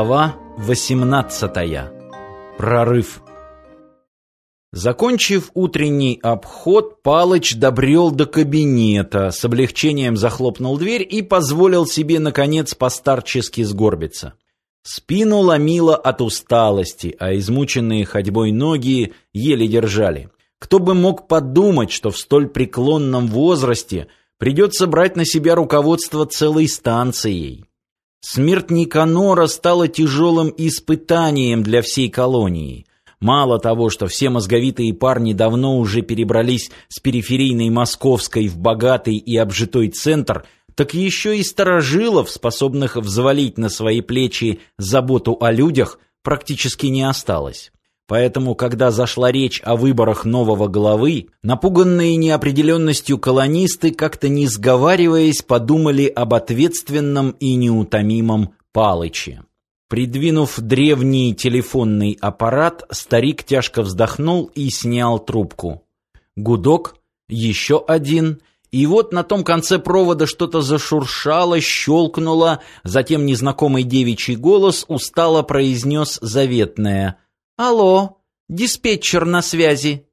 Глава 18. Прорыв. Закончив утренний обход, Палыч добрел до кабинета, с облегчением захлопнул дверь и позволил себе наконец постарчески сгорбиться. Спину ломило от усталости, а измученные ходьбой ноги еле держали. Кто бы мог подумать, что в столь преклонном возрасте придется брать на себя руководство целой станцией. Смерть Никанора стала тяжелым испытанием для всей колонии. Мало того, что все мозговитые парни давно уже перебрались с периферийной Московской в богатый и обжитой центр, так еще и старожилов, способных взвалить на свои плечи заботу о людях, практически не осталось. Поэтому, когда зашла речь о выборах нового главы, напуганные неопределенностью колонисты, как-то не сговариваясь, подумали об ответственном и неутомимом Палыче. Придвинув древний телефонный аппарат, старик тяжко вздохнул и снял трубку. Гудок, еще один, и вот на том конце провода что-то зашуршало, щелкнуло, затем незнакомый девичий голос устало произнес заветное — «Алло, диспетчер на связи».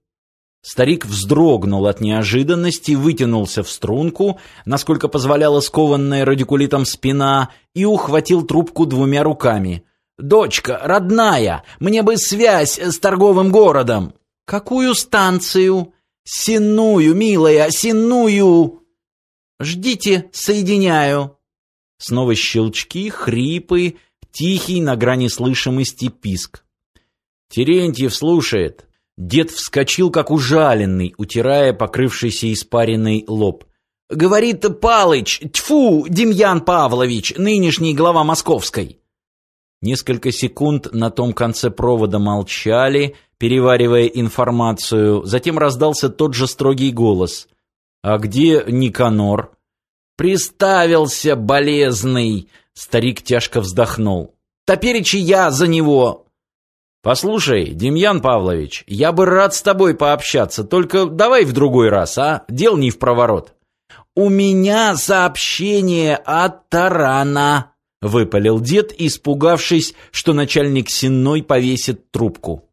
Старик вздрогнул от неожиданности, вытянулся в струнку, насколько позволяла скованная радикулитом спина, и ухватил трубку двумя руками. «Дочка, родная, мне бы связь с торговым городом!» «Какую станцию?» «Сенную, милая, сенную!» «Ждите, соединяю!» Снова щелчки, хрипы, тихий на грани слышимости писк. Терентьев слушает. Дед вскочил, как ужаленный, утирая покрывшийся испаренный лоб. «Говорит Палыч, тьфу, Демьян Павлович, нынешний глава Московской!» Несколько секунд на том конце провода молчали, переваривая информацию, затем раздался тот же строгий голос. «А где Никанор?» «Приставился, болезный!» Старик тяжко вздохнул. «Топеречи я за него!» «Послушай, Демьян Павлович, я бы рад с тобой пообщаться, только давай в другой раз, а? Дел не в проворот». «У меня сообщение от Тарана», — выпалил дед, испугавшись, что начальник сенной повесит трубку.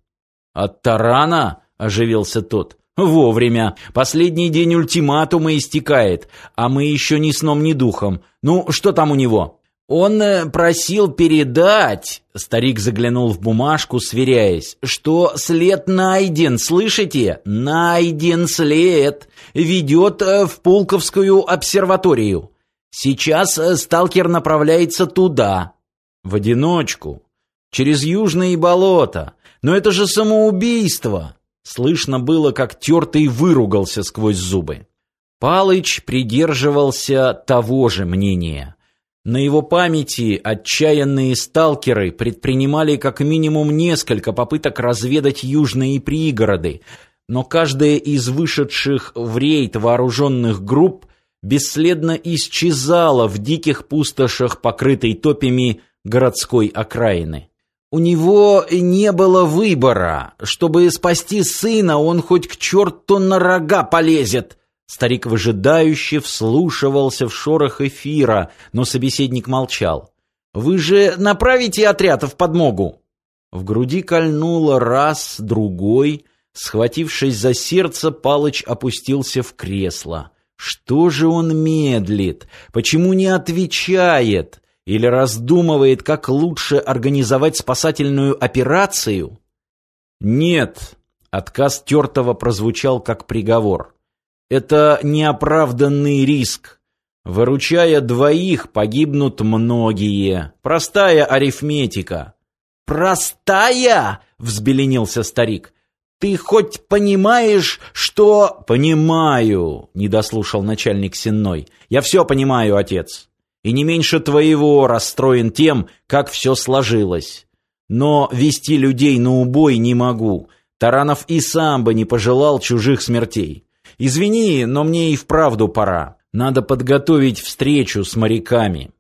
«От Тарана?» — оживился тот. «Вовремя. Последний день ультиматума истекает, а мы еще ни сном, ни духом. Ну, что там у него?» Он э, просил передать, старик заглянул в бумажку, сверяясь, что след найден, слышите? Найден след. Ведет э, в Пулковскую обсерваторию. Сейчас э, сталкер направляется туда. В одиночку. Через южные болота. Но это же самоубийство. Слышно было, как тертый выругался сквозь зубы. Палыч придерживался того же мнения. На его памяти отчаянные сталкеры предпринимали как минимум несколько попыток разведать южные пригороды, но каждая из вышедших в рейд вооруженных групп бесследно исчезала в диких пустошах, покрытой топями городской окраины. У него не было выбора. Чтобы спасти сына, он хоть к черту на рога полезет. Старик выжидающе вслушивался в шорох эфира, но собеседник молчал. «Вы же направите отряд в подмогу!» В груди кольнуло раз, другой. Схватившись за сердце, Палыч опустился в кресло. Что же он медлит? Почему не отвечает? Или раздумывает, как лучше организовать спасательную операцию? Нет. Отказ Тертого прозвучал как приговор. Это неоправданный риск. Выручая двоих, погибнут многие. Простая арифметика. «Простая?» — взбеленился старик. «Ты хоть понимаешь, что...» «Понимаю», — не дослушал начальник Сенной. «Я все понимаю, отец. И не меньше твоего расстроен тем, как все сложилось. Но вести людей на убой не могу. Таранов и сам бы не пожелал чужих смертей. Извини, но мне и вправду пора. Надо подготовить встречу с моряками.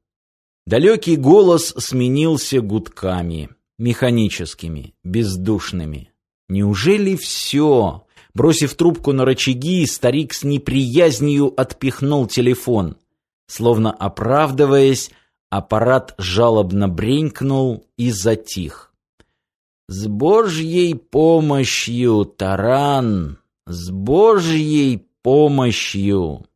Далекий голос сменился гудками, механическими, бездушными. Неужели все? Бросив трубку на рычаги, старик с неприязнью отпихнул телефон. Словно оправдываясь, Аппарат жалобно бренькнул и затих. «С Божьей помощью, таран! С Божьей помощью!»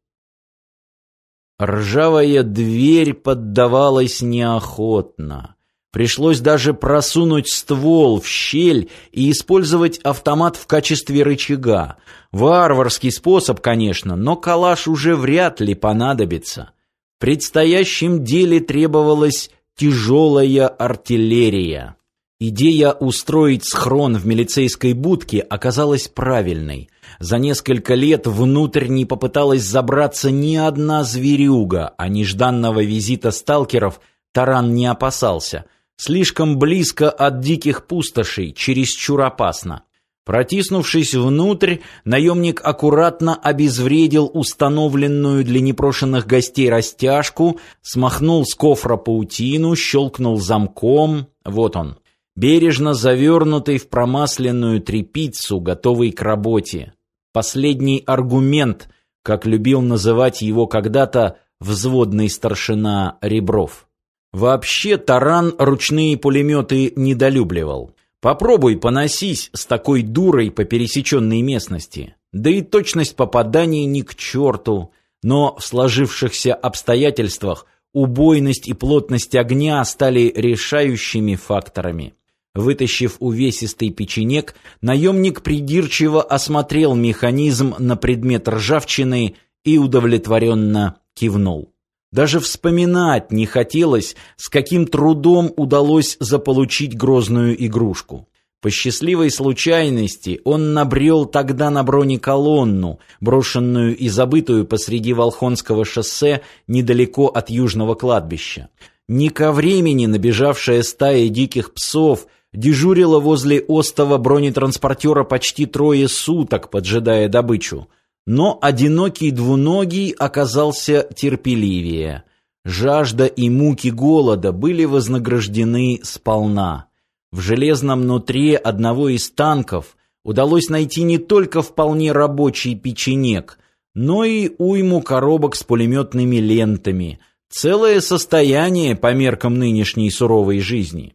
Ржавая дверь поддавалась неохотно. Пришлось даже просунуть ствол в щель и использовать автомат в качестве рычага. Варварский способ, конечно, но калаш уже вряд ли понадобится. В предстоящем деле требовалась тяжелая артиллерия. Идея устроить схрон в милицейской будке оказалась правильной. За несколько лет внутрь не попыталась забраться ни одна зверюга, а нежданного визита сталкеров Таран не опасался – Слишком близко от диких пустошей, чересчур опасно. Протиснувшись внутрь, наемник аккуратно обезвредил установленную для непрошенных гостей растяжку, смахнул с кофра паутину, щелкнул замком. Вот он, бережно завернутый в промасленную тряпицу, готовый к работе. Последний аргумент, как любил называть его когда-то взводный старшина Ребров. Вообще Таран ручные пулеметы недолюбливал. Попробуй поносись с такой дурой по пересеченной местности. Да и точность попаданий ни к черту. Но в сложившихся обстоятельствах убойность и плотность огня стали решающими факторами. Вытащив увесистый печенек, наемник придирчиво осмотрел механизм на предмет ржавчины и удовлетворенно кивнул. Даже вспоминать не хотелось, с каким трудом удалось заполучить грозную игрушку. По счастливой случайности он набрел тогда на бронеколонну, брошенную и забытую посреди Волхонского шоссе недалеко от южного кладбища. Не ко времени набежавшая стая диких псов дежурила возле остова бронетранспортера почти трое суток, поджидая добычу. Но одинокий двуногий оказался терпеливее. Жажда и муки голода были вознаграждены сполна. В железном нутре одного из танков удалось найти не только вполне рабочий печенек, но и уйму коробок с пулеметными лентами, целое состояние по меркам нынешней суровой жизни.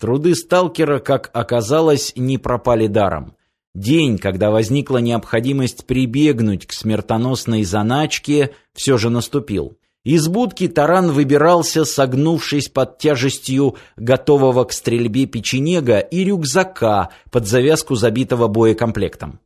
Труды сталкера, как оказалось, не пропали даром. День, когда возникла необходимость прибегнуть к смертоносной заначке, все же наступил. Из будки таран выбирался, согнувшись под тяжестью готового к стрельбе печенега и рюкзака под завязку забитого боекомплектом.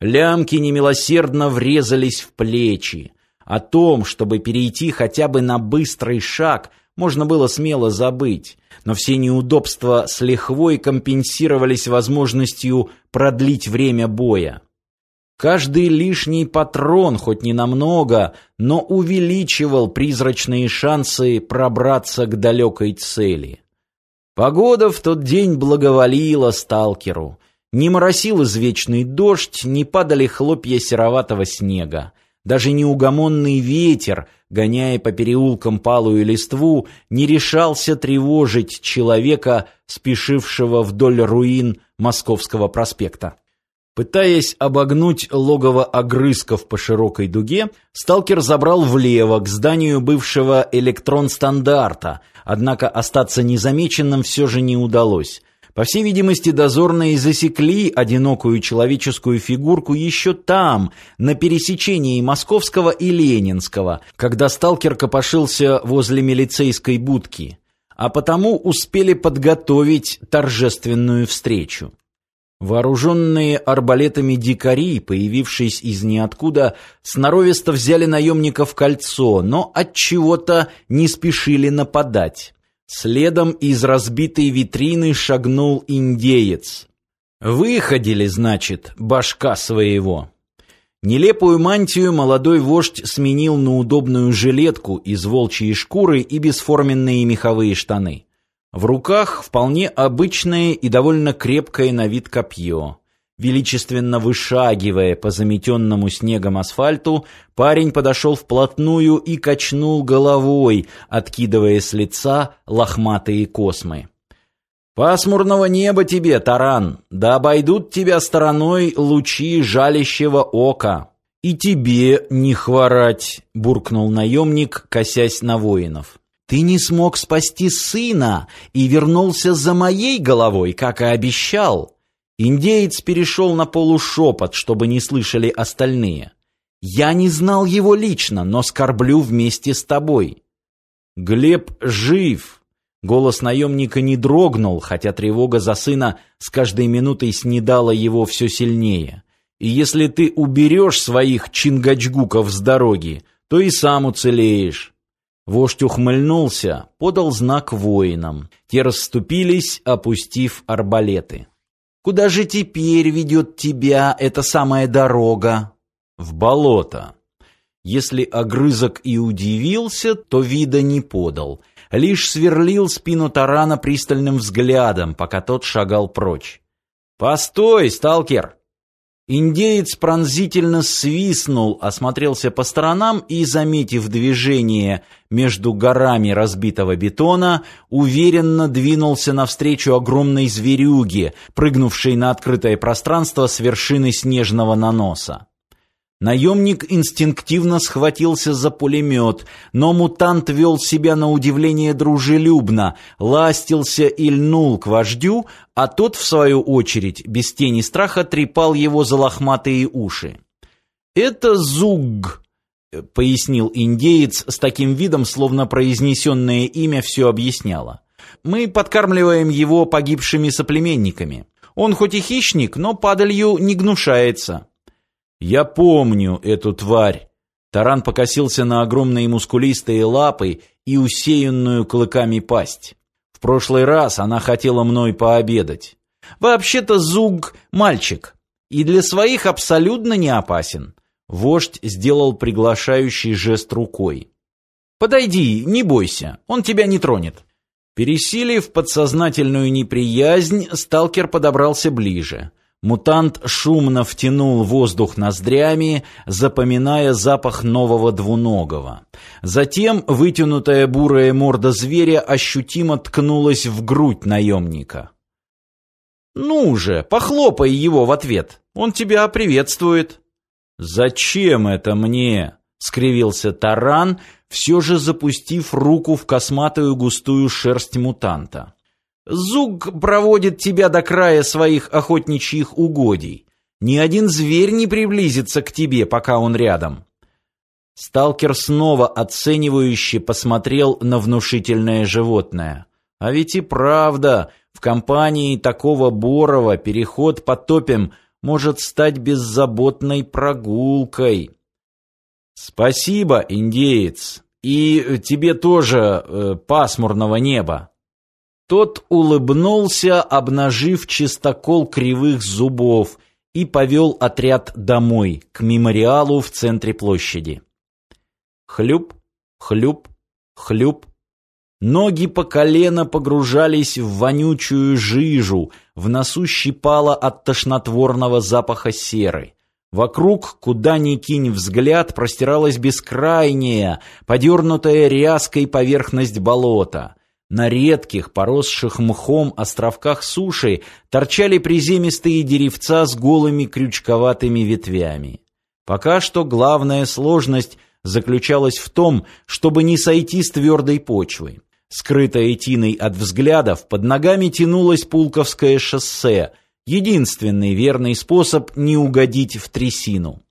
Лямки немилосердно врезались в плечи. О том, чтобы перейти хотя бы на быстрый шаг, можно было смело забыть но все неудобства с лихвой компенсировались возможностью продлить время боя. Каждый лишний патрон, хоть не намного, но увеличивал призрачные шансы пробраться к далекой цели. Погода в тот день благоволила сталкеру. Не моросил извечный дождь, не падали хлопья сероватого снега. Даже неугомонный ветер, гоняя по переулкам палую листву, не решался тревожить человека, спешившего вдоль руин Московского проспекта. Пытаясь обогнуть логово огрызков по широкой дуге, сталкер забрал влево к зданию бывшего электрон-стандарта, однако остаться незамеченным все же не удалось. По всей видимости, дозорные засекли одинокую человеческую фигурку еще там, на пересечении Московского и Ленинского, когда сталкер копошился возле милицейской будки, а потому успели подготовить торжественную встречу. Вооруженные арбалетами дикари, появившись из ниоткуда, сноровисто взяли наемников в кольцо, но от чего-то не спешили нападать. Следом из разбитой витрины шагнул индеец. Выходили, значит, башка своего. Нелепую мантию молодой вождь сменил на удобную жилетку из волчьей шкуры и бесформенные меховые штаны. В руках вполне обычное и довольно крепкое на вид копье. Величественно вышагивая по заметенному снегом асфальту, парень подошел вплотную и качнул головой, откидывая с лица лохматые космы. «Пасмурного неба тебе, таран, да обойдут тебя стороной лучи жалящего ока». «И тебе не хворать», — буркнул наемник, косясь на воинов. Ты не смог спасти сына и вернулся за моей головой, как и обещал. Индеец перешел на полушепот, чтобы не слышали остальные. Я не знал его лично, но скорблю вместе с тобой. Глеб жив. Голос наемника не дрогнул, хотя тревога за сына с каждой минутой снедала его все сильнее. И если ты уберешь своих чингачгуков с дороги, то и сам уцелеешь. Вождь ухмыльнулся, подал знак воинам. Те расступились, опустив арбалеты. «Куда же теперь ведет тебя эта самая дорога?» «В болото». Если огрызок и удивился, то вида не подал. Лишь сверлил спину тарана пристальным взглядом, пока тот шагал прочь. «Постой, сталкер!» Индеец пронзительно свистнул, осмотрелся по сторонам и, заметив движение между горами разбитого бетона, уверенно двинулся навстречу огромной зверюге, прыгнувшей на открытое пространство с вершины снежного наноса. Наемник инстинктивно схватился за пулемет, но мутант вел себя на удивление дружелюбно, ластился и льнул к вождю, а тот, в свою очередь, без тени страха трепал его за лохматые уши. «Это Зуг», — пояснил индеец с таким видом, словно произнесенное имя все объясняло. «Мы подкармливаем его погибшими соплеменниками. Он хоть и хищник, но падалью не гнушается». Я помню эту тварь. Таран покосился на огромные мускулистые лапы и усеянную клыками пасть. В прошлый раз она хотела мной пообедать. Вообще-то Зуг мальчик, и для своих абсолютно не опасен. Вождь сделал приглашающий жест рукой. Подойди, не бойся, он тебя не тронет. Пересилив подсознательную неприязнь, сталкер подобрался ближе. Мутант шумно втянул воздух ноздрями, запоминая запах нового двуногого. Затем вытянутая бурая морда зверя ощутимо ткнулась в грудь наемника. «Ну же, похлопай его в ответ, он тебя приветствует». «Зачем это мне?» — скривился таран, все же запустив руку в косматую густую шерсть мутанта. Зуг проводит тебя до края своих охотничьих угодий. Ни один зверь не приблизится к тебе, пока он рядом. Сталкер снова оценивающе посмотрел на внушительное животное. А ведь и правда, в компании такого Борова переход по топям может стать беззаботной прогулкой. Спасибо, индеец. И тебе тоже э, пасмурного неба. Тот улыбнулся, обнажив чистокол кривых зубов, и повел отряд домой, к мемориалу в центре площади. Хлюп, хлюп, хлюп. Ноги по колено погружались в вонючую жижу, в носу щипало от тошнотворного запаха серы. Вокруг, куда ни кинь взгляд, простиралась бескрайняя, подернутая ряской поверхность болота — на редких, поросших мхом островках суши торчали приземистые деревца с голыми крючковатыми ветвями. Пока что главная сложность заключалась в том, чтобы не сойти с твердой почвы. Скрытая тиной от взглядов, под ногами тянулось Пулковское шоссе, единственный верный способ не угодить в трясину.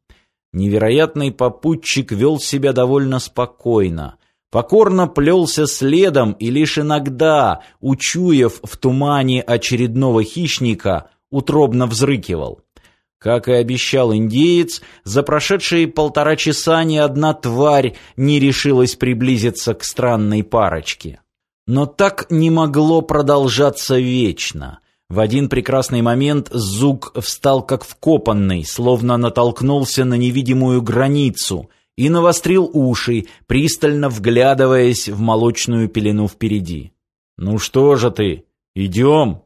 Невероятный попутчик вел себя довольно спокойно покорно плелся следом и лишь иногда, учуяв в тумане очередного хищника, утробно взрыкивал. Как и обещал индеец, за прошедшие полтора часа ни одна тварь не решилась приблизиться к странной парочке. Но так не могло продолжаться вечно. В один прекрасный момент Зуг встал как вкопанный, словно натолкнулся на невидимую границу — и навострил уши, пристально вглядываясь в молочную пелену впереди. «Ну что же ты? Идем!»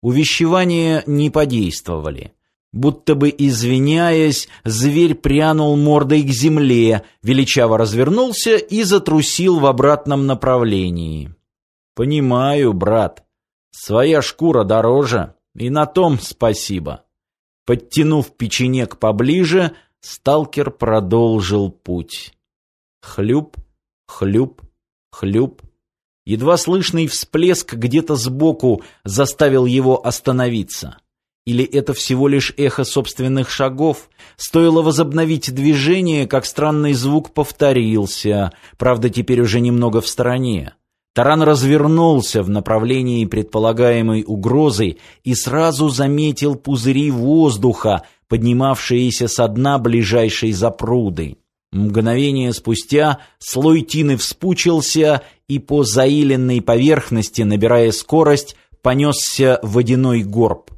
Увещевания не подействовали. Будто бы извиняясь, зверь прянул мордой к земле, величаво развернулся и затрусил в обратном направлении. «Понимаю, брат. Своя шкура дороже, и на том спасибо». Подтянув печенек поближе, сталкер продолжил путь. Хлюп, хлюп, хлюп. Едва слышный всплеск где-то сбоку заставил его остановиться. Или это всего лишь эхо собственных шагов? Стоило возобновить движение, как странный звук повторился, правда, теперь уже немного в стороне. Таран развернулся в направлении предполагаемой угрозы и сразу заметил пузыри воздуха, поднимавшиеся со дна ближайшей запруды. Мгновение спустя слой тины вспучился и по заиленной поверхности, набирая скорость, понесся водяной горб.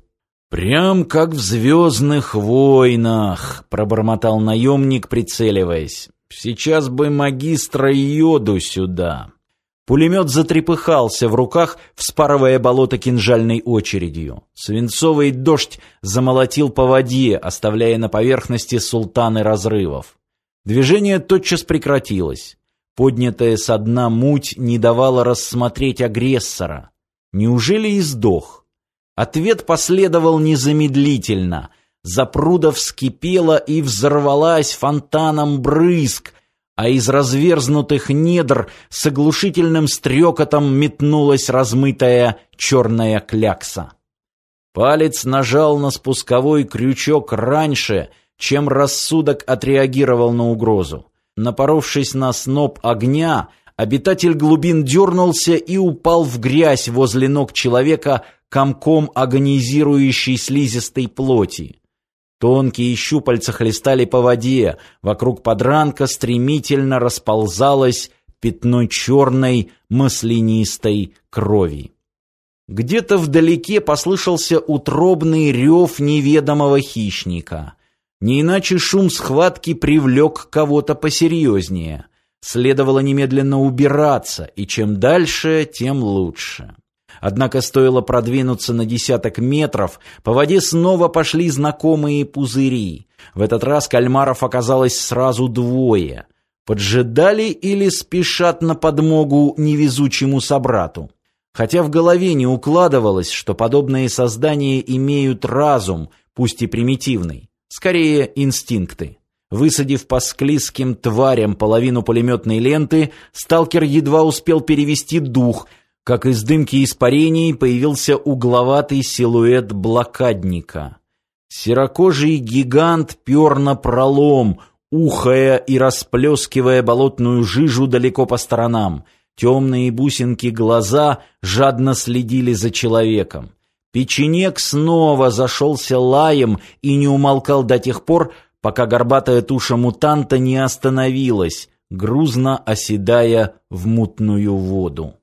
«Прям как в «Звездных войнах», — пробормотал наемник, прицеливаясь. «Сейчас бы магистра Йоду сюда». Пулемет затрепыхался в руках, вспарывая болото кинжальной очередью. Свинцовый дождь замолотил по воде, оставляя на поверхности султаны разрывов. Движение тотчас прекратилось. Поднятая со дна муть не давала рассмотреть агрессора. Неужели и сдох? Ответ последовал незамедлительно. Запруда вскипела и взорвалась фонтаном брызг, а из разверзнутых недр с оглушительным стрекотом метнулась размытая черная клякса. Палец нажал на спусковой крючок раньше, чем рассудок отреагировал на угрозу. Напоровшись на сноп огня, обитатель глубин дернулся и упал в грязь возле ног человека комком агонизирующей слизистой плоти. Тонкие щупальца хлестали по воде, вокруг подранка стремительно расползалось пятно черной маслянистой крови. Где-то вдалеке послышался утробный рев неведомого хищника. Не иначе шум схватки привлек кого-то посерьезнее. Следовало немедленно убираться, и чем дальше, тем лучше. Однако стоило продвинуться на десяток метров, по воде снова пошли знакомые пузыри. В этот раз кальмаров оказалось сразу двое. Поджидали или спешат на подмогу невезучему собрату? Хотя в голове не укладывалось, что подобные создания имеют разум, пусть и примитивный, скорее инстинкты. Высадив по склизким тварям половину пулеметной ленты, сталкер едва успел перевести дух – как из дымки испарений появился угловатый силуэт блокадника. Серокожий гигант пер на пролом, ухая и расплескивая болотную жижу далеко по сторонам. Темные бусинки глаза жадно следили за человеком. Печенек снова зашелся лаем и не умолкал до тех пор, пока горбатая туша мутанта не остановилась, грузно оседая в мутную воду.